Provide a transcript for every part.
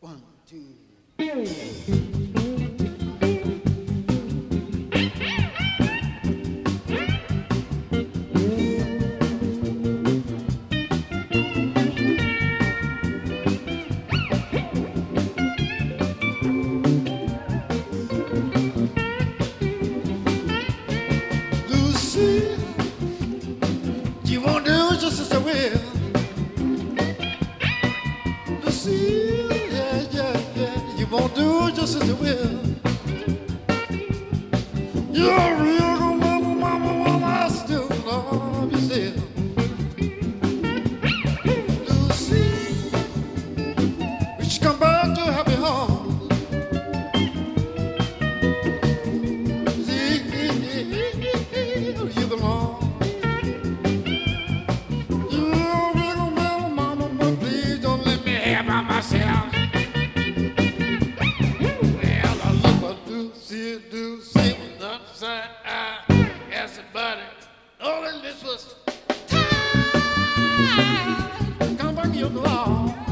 One, two. this was time. Come bring your glove.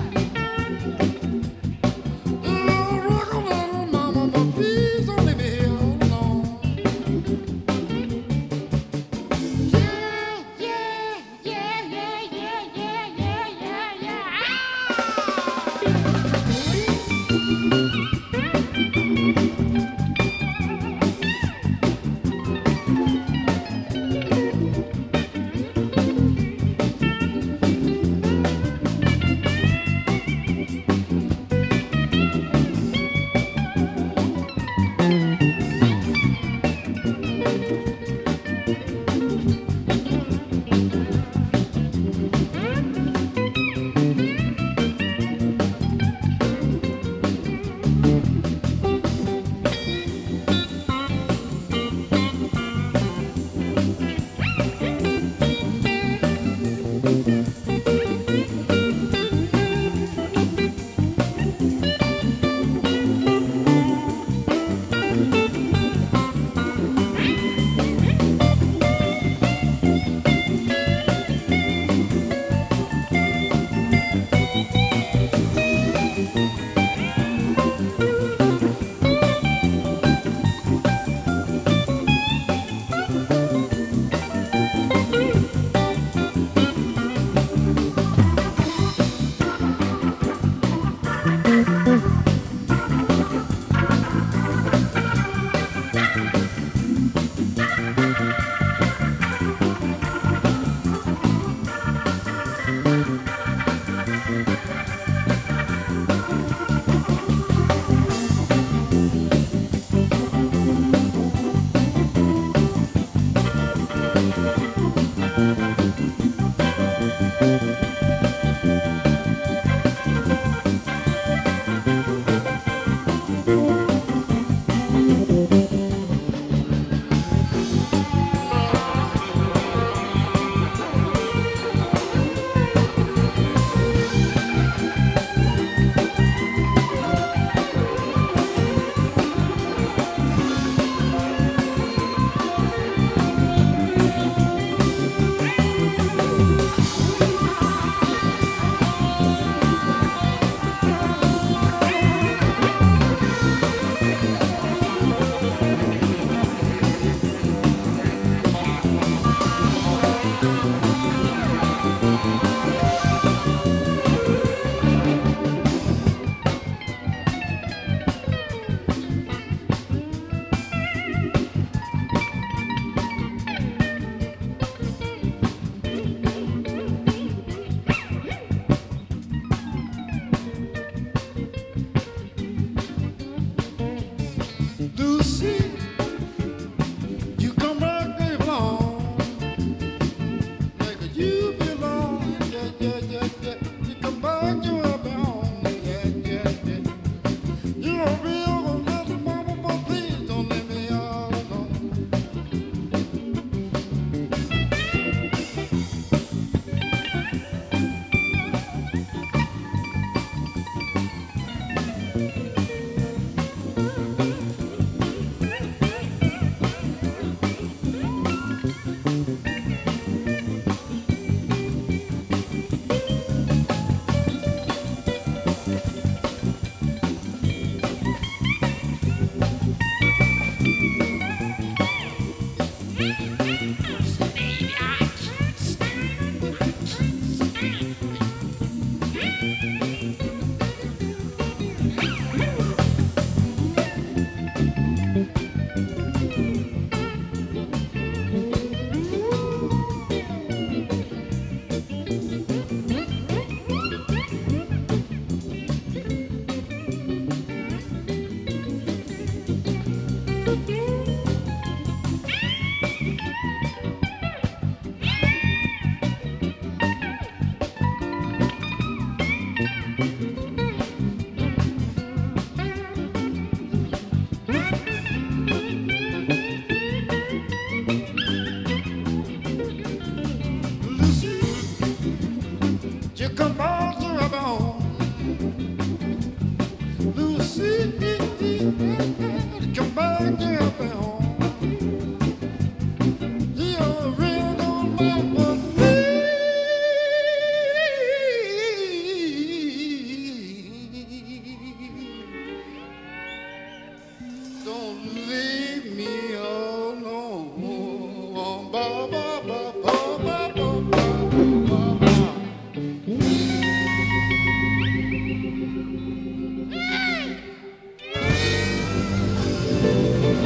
Thank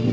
you.